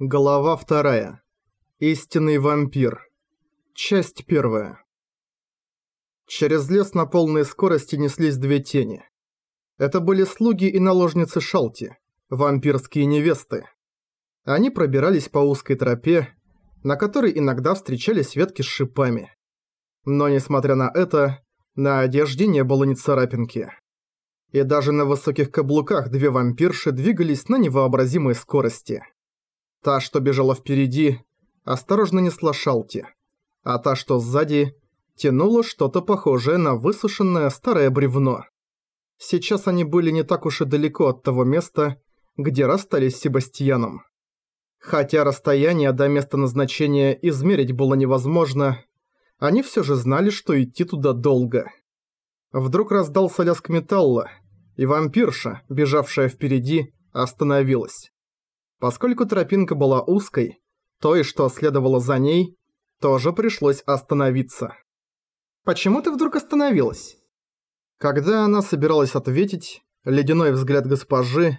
Глава вторая. Истинный вампир. Часть первая. Через лес на полной скорости неслись две тени. Это были слуги и наложницы Шалти, вампирские невесты. Они пробирались по узкой тропе, на которой иногда встречались ветки с шипами. Но несмотря на это, на одежде не было ни царапинки. И даже на высоких каблуках две вампирши двигались на невообразимой скорости. Та, что бежала впереди, осторожно несла шалти, а та, что сзади, тянула что-то похожее на высушенное старое бревно. Сейчас они были не так уж и далеко от того места, где расстались с Себастьяном. Хотя расстояние до места назначения измерить было невозможно, они все же знали, что идти туда долго. Вдруг раздался лязг металла, и вампирша, бежавшая впереди, остановилась. Поскольку тропинка была узкой, то и что следовало за ней, тоже пришлось остановиться. «Почему ты вдруг остановилась?» Когда она собиралась ответить, ледяной взгляд госпожи,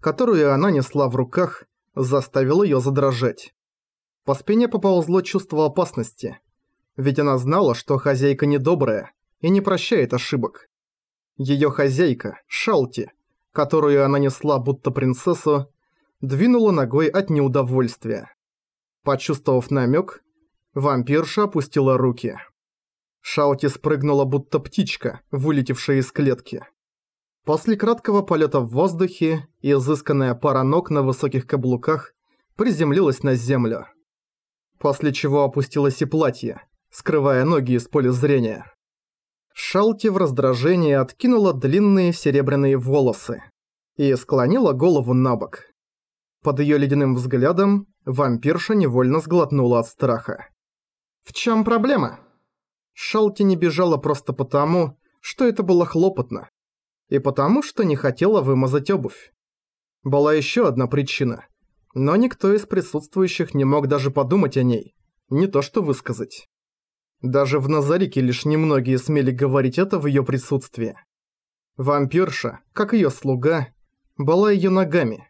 которую она несла в руках, заставил её задрожать. По спине поползло чувство опасности, ведь она знала, что хозяйка недобрая и не прощает ошибок. Её хозяйка, Шалти, которую она несла будто принцессу, двинула ногой от неудовольствия. Почувствовав намек, вампирша опустила руки. Шаути спрыгнула будто птичка, вылетевшая из клетки. После краткого полета в воздухе, изысканная пара ног на высоких каблуках приземлилась на землю. После чего опустилось и платье, скрывая ноги из поля зрения. Шалти в раздражении откинула длинные серебряные волосы и склонила голову на бок. Под её ледяным взглядом вампирша невольно сглотнула от страха. «В чём проблема?» Шалти не бежала просто потому, что это было хлопотно, и потому, что не хотела вымазать обувь. Была ещё одна причина, но никто из присутствующих не мог даже подумать о ней, не то что высказать. Даже в Назарике лишь немногие смели говорить это в её присутствии. Вампирша, как её слуга, была её ногами –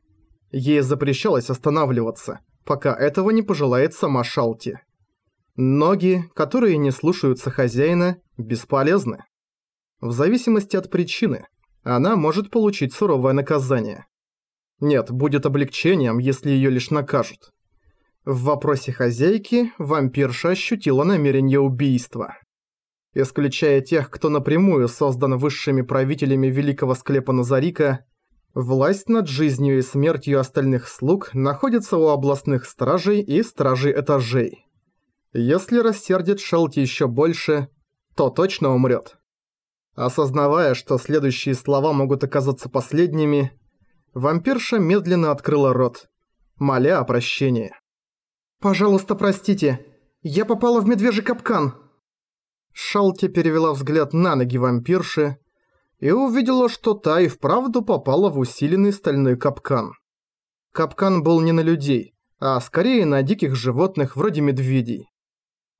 Ей запрещалось останавливаться, пока этого не пожелает сама Шалти. Ноги, которые не слушаются хозяина, бесполезны. В зависимости от причины, она может получить суровое наказание. Нет, будет облегчением, если её лишь накажут. В вопросе хозяйки вампирша ощутила намерение убийства. Исключая тех, кто напрямую создан высшими правителями великого склепа Назарика, Власть над жизнью и смертью остальных слуг находится у областных стражей и стражей этажей. Если рассердит Шелти еще больше, то точно умрет. Осознавая, что следующие слова могут оказаться последними, вампирша медленно открыла рот, моля о прощении. «Пожалуйста, простите, я попала в медвежий капкан!» Шалти перевела взгляд на ноги вампирши, и увидела, что та и вправду попала в усиленный стальной капкан. Капкан был не на людей, а скорее на диких животных вроде медведей.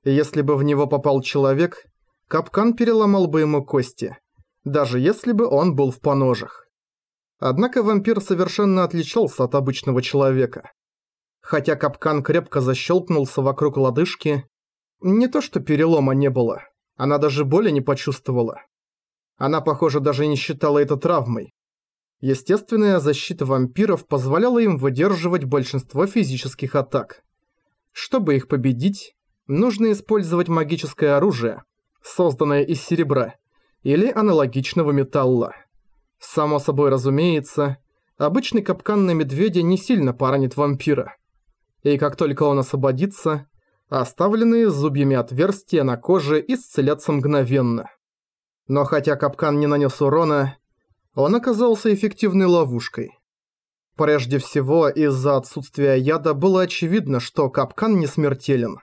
если бы в него попал человек, капкан переломал бы ему кости, даже если бы он был в поножах. Однако вампир совершенно отличался от обычного человека. Хотя капкан крепко защелкнулся вокруг лодыжки, не то что перелома не было, она даже боли не почувствовала. Она, похоже, даже не считала это травмой. Естественная защита вампиров позволяла им выдерживать большинство физических атак. Чтобы их победить, нужно использовать магическое оружие, созданное из серебра, или аналогичного металла. Само собой разумеется, обычный капкан на медведя не сильно поранит вампира. И как только он освободится, оставленные зубьями отверстия на коже исцелятся мгновенно. Но хотя капкан не нанес урона, он оказался эффективной ловушкой. Прежде всего, из-за отсутствия яда было очевидно, что капкан не смертелен.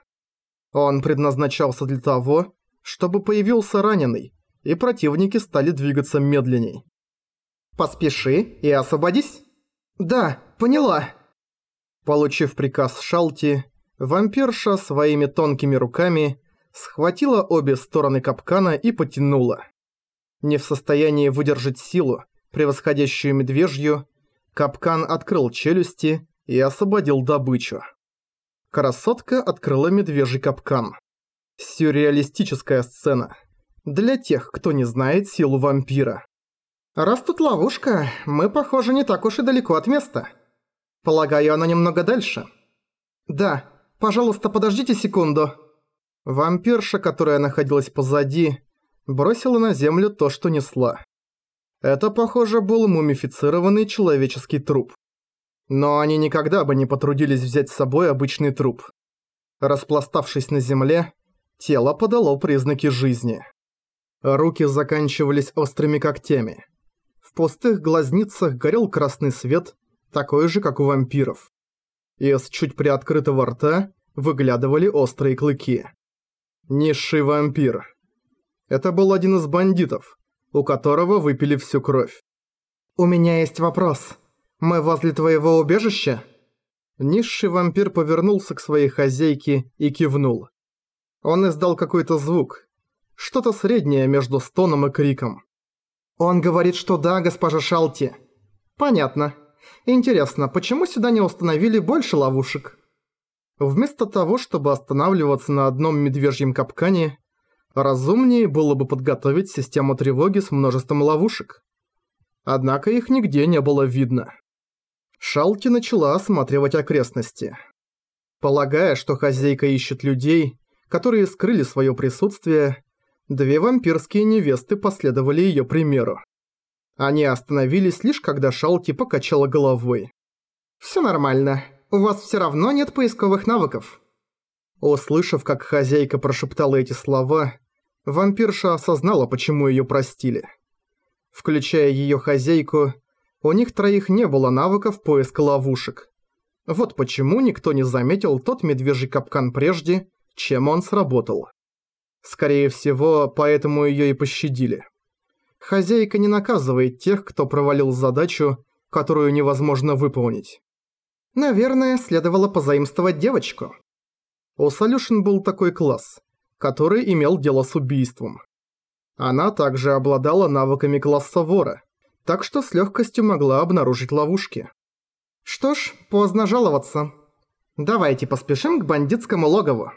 Он предназначался для того, чтобы появился раненый, и противники стали двигаться медленней. «Поспеши и освободись!» «Да, поняла!» Получив приказ Шалти, вампирша своими тонкими руками схватила обе стороны капкана и потянула. Не в состоянии выдержать силу, превосходящую медвежью, капкан открыл челюсти и освободил добычу. Красотка открыла медвежий капкан. Сюрреалистическая сцена. Для тех, кто не знает силу вампира. «Раз тут ловушка, мы, похоже, не так уж и далеко от места. Полагаю, она немного дальше». «Да, пожалуйста, подождите секунду». Вампирша, которая находилась позади, бросила на землю то, что несла. Это, похоже, был мумифицированный человеческий труп. Но они никогда бы не потрудились взять с собой обычный труп. Распластавшись на земле, тело подало признаки жизни. Руки заканчивались острыми когтями. В пустых глазницах горел красный свет, такой же, как у вампиров. Из чуть приоткрытого рта выглядывали острые клыки. Низший вампир. Это был один из бандитов, у которого выпили всю кровь. «У меня есть вопрос. Мы возле твоего убежища?» Низший вампир повернулся к своей хозяйке и кивнул. Он издал какой-то звук. Что-то среднее между стоном и криком. «Он говорит, что да, госпожа Шалти». «Понятно. Интересно, почему сюда не установили больше ловушек?» Вместо того, чтобы останавливаться на одном медвежьем капкане, разумнее было бы подготовить систему тревоги с множеством ловушек. Однако их нигде не было видно. Шалти начала осматривать окрестности. Полагая, что хозяйка ищет людей, которые скрыли свое присутствие, две вампирские невесты последовали ее примеру. Они остановились лишь когда Шалти покачала головой. «Всё нормально. У вас всё равно нет поисковых навыков». Услышав, как хозяйка прошептала эти слова, вампирша осознала, почему её простили. Включая её хозяйку, у них троих не было навыков поиска ловушек. Вот почему никто не заметил тот медвежий капкан прежде, чем он сработал. Скорее всего, поэтому её и пощадили. Хозяйка не наказывает тех, кто провалил задачу, которую невозможно выполнить. Наверное, следовало позаимствовать девочку. У Солюшен был такой класс, который имел дело с убийством. Она также обладала навыками класса вора, так что с легкостью могла обнаружить ловушки. Что ж, поздно жаловаться. Давайте поспешим к бандитскому логову.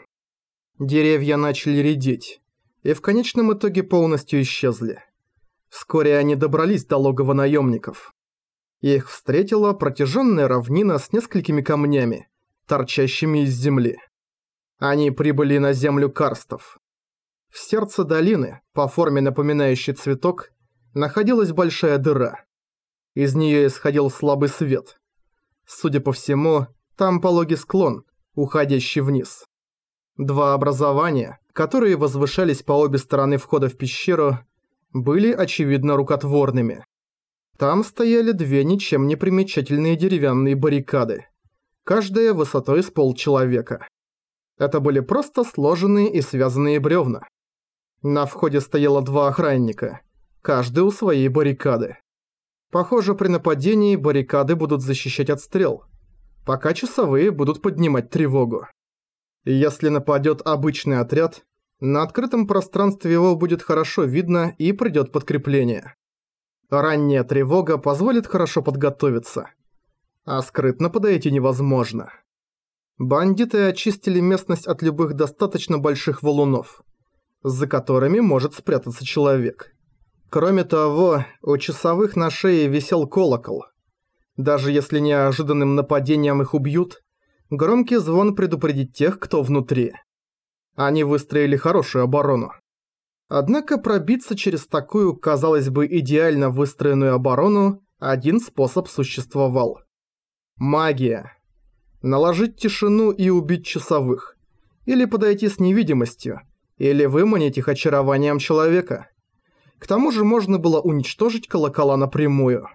Деревья начали редеть, и в конечном итоге полностью исчезли. Вскоре они добрались до логова наемников. Их встретила протяженная равнина с несколькими камнями, торчащими из земли. Они прибыли на землю карстов. В сердце долины, по форме напоминающей цветок, находилась большая дыра. Из нее исходил слабый свет. Судя по всему, там пологий склон, уходящий вниз. Два образования, которые возвышались по обе стороны входа в пещеру, были очевидно рукотворными. Там стояли две ничем не примечательные деревянные баррикады, каждая высотой с полчеловека. Это были просто сложенные и связанные бревна. На входе стояло два охранника – каждый у своей баррикады. Похоже, при нападении баррикады будут защищать от стрел, пока часовые будут поднимать тревогу. Если нападет обычный отряд, на открытом пространстве его будет хорошо видно и придет подкрепление. Ранняя тревога позволит хорошо подготовиться. А скрытно подойти невозможно. Бандиты очистили местность от любых достаточно больших валунов, за которыми может спрятаться человек. Кроме того, у часовых на шее висел колокол. Даже если неожиданным нападением их убьют, громкий звон предупредит тех, кто внутри. Они выстроили хорошую оборону. Однако пробиться через такую, казалось бы, идеально выстроенную оборону один способ существовал. Магия. Наложить тишину и убить часовых. Или подойти с невидимостью. Или выманить их очарованием человека. К тому же можно было уничтожить колокола напрямую.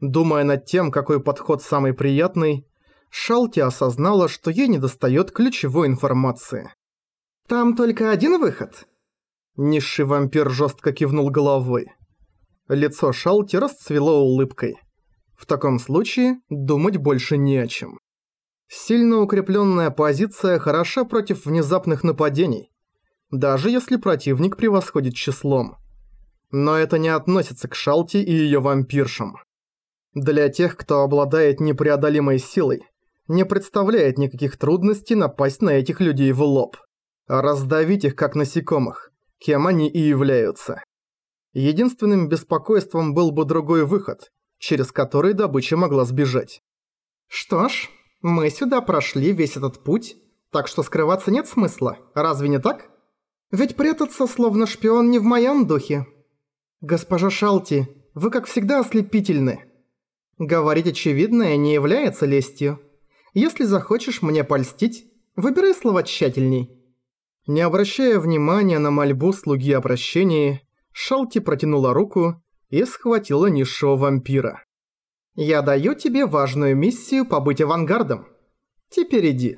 Думая над тем, какой подход самый приятный, Шалти осознала, что ей недостает ключевой информации. «Там только один выход?» Низший вампир жестко кивнул головой. Лицо Шалти расцвело улыбкой. В таком случае думать больше не о чем. Сильно укрепленная позиция хороша против внезапных нападений, даже если противник превосходит числом. Но это не относится к Шалти и ее вампиршам. Для тех, кто обладает непреодолимой силой, Не представляет никаких трудностей напасть на этих людей в лоб. Раздавить их как насекомых, кем они и являются. Единственным беспокойством был бы другой выход, через который добыча могла сбежать. Что ж, мы сюда прошли весь этот путь, так что скрываться нет смысла, разве не так? Ведь прятаться словно шпион не в моем духе. Госпожа Шалти, вы как всегда ослепительны. Говорить очевидное не является лестью. Если захочешь мне польстить, выбирай слова тщательней. Не обращая внимания на мольбу слуги о прощении, Шалти протянула руку и схватила низшего вампира. «Я даю тебе важную миссию побыть авангардом. Теперь иди».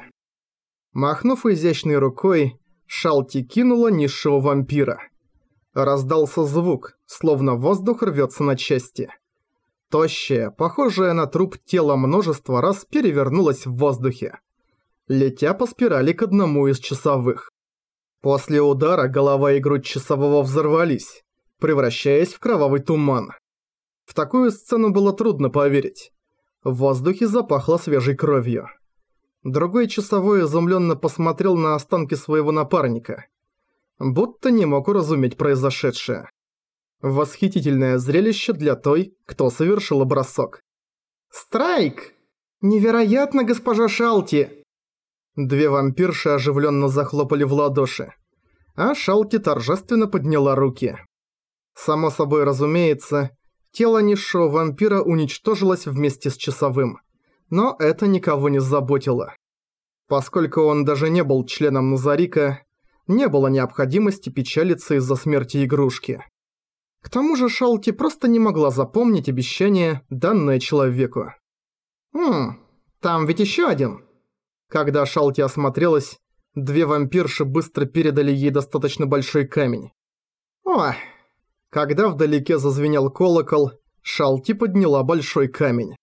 Махнув изящной рукой, Шалти кинула низшего вампира. Раздался звук, словно воздух рвется на части. Тощее, похожее на труп тело множество раз перевернулось в воздухе, летя по спирали к одному из часовых. После удара голова и грудь часового взорвались, превращаясь в кровавый туман. В такую сцену было трудно поверить. В воздухе запахло свежей кровью. Другой часовой изумленно посмотрел на останки своего напарника. Будто не мог уразуметь произошедшее. Восхитительное зрелище для той, кто совершил бросок. «Страйк! Невероятно, госпожа Шалти!» Две вампирши оживленно захлопали в ладоши, а Шалти торжественно подняла руки. Само собой разумеется, тело низшего вампира уничтожилось вместе с часовым, но это никого не заботило. Поскольку он даже не был членом Назарика, не было необходимости печалиться из-за смерти игрушки. К тому же Шалти просто не могла запомнить обещание, данное человеку. «Хм, там ведь еще один», когда Шалти осмотрелась, две вампирши быстро передали ей достаточно большой камень. О! Когда вдалеке зазвенел колокол, Шалти подняла большой камень.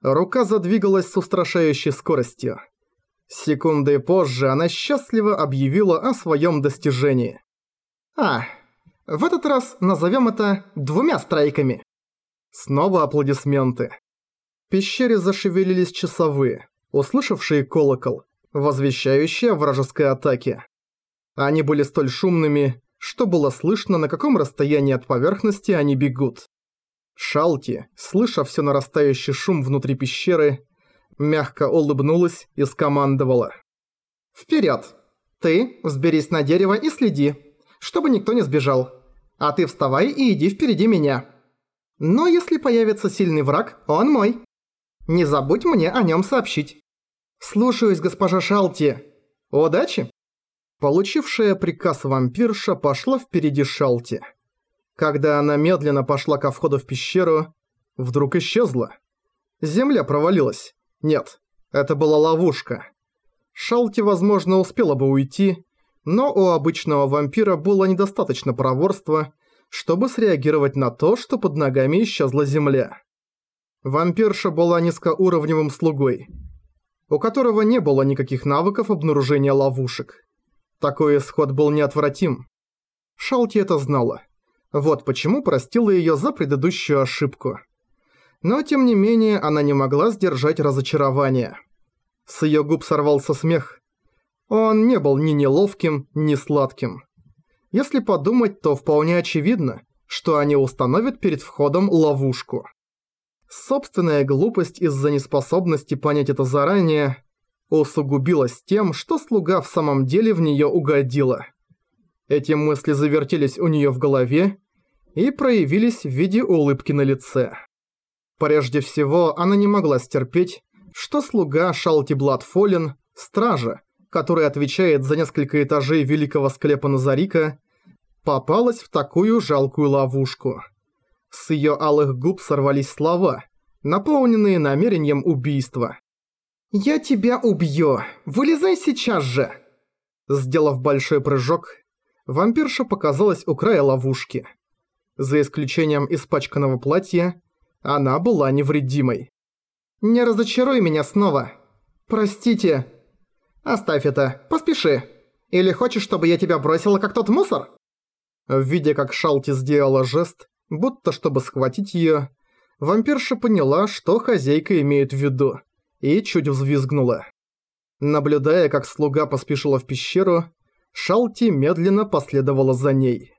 Рука задвигалась с устрашающей скоростью. Секунды позже она счастливо объявила о своем достижении. «А, в этот раз назовем это двумя страйками». Снова аплодисменты. В пещере зашевелились часовые услышавшие колокол, возвещающий о вражеской атаке. Они были столь шумными, что было слышно, на каком расстоянии от поверхности они бегут. Шалти, слыша все нарастающий шум внутри пещеры, мягко улыбнулась и скомандовала. «Вперед! Ты взберись на дерево и следи, чтобы никто не сбежал. А ты вставай и иди впереди меня. Но если появится сильный враг, он мой. Не забудь мне о нем сообщить». «Слушаюсь, госпожа Шалти. Удачи!» Получившая приказ вампирша пошла впереди Шалти. Когда она медленно пошла ко входу в пещеру, вдруг исчезла. Земля провалилась. Нет, это была ловушка. Шалти, возможно, успела бы уйти, но у обычного вампира было недостаточно проворства, чтобы среагировать на то, что под ногами исчезла земля. Вампирша была низкоуровневым слугой – у которого не было никаких навыков обнаружения ловушек. Такой исход был неотвратим. Шалти это знала. Вот почему простила её за предыдущую ошибку. Но тем не менее она не могла сдержать разочарование. С её губ сорвался смех. Он не был ни неловким, ни сладким. Если подумать, то вполне очевидно, что они установят перед входом ловушку. Собственная глупость из-за неспособности понять это заранее усугубилась тем, что слуга в самом деле в неё угодила. Эти мысли завертелись у неё в голове и проявились в виде улыбки на лице. Прежде всего, она не могла стерпеть, что слуга Шалти Бладфолен, стража, который отвечает за несколько этажей великого склепа Назарика, попалась в такую жалкую ловушку. С ее алых губ сорвались слова, наполненные намерением убийства. «Я тебя убью! Вылезай сейчас же!» Сделав большой прыжок, вампирша показалась у края ловушки. За исключением испачканного платья, она была невредимой. «Не разочаруй меня снова! Простите!» «Оставь это, поспеши! Или хочешь, чтобы я тебя бросила, как тот мусор?» Видя, как Шалти сделала жест, будто чтобы схватить её, вампирша поняла, что хозяйка имеет в виду, и чуть взвизгнула. Наблюдая, как слуга поспешила в пещеру, Шалти медленно последовала за ней.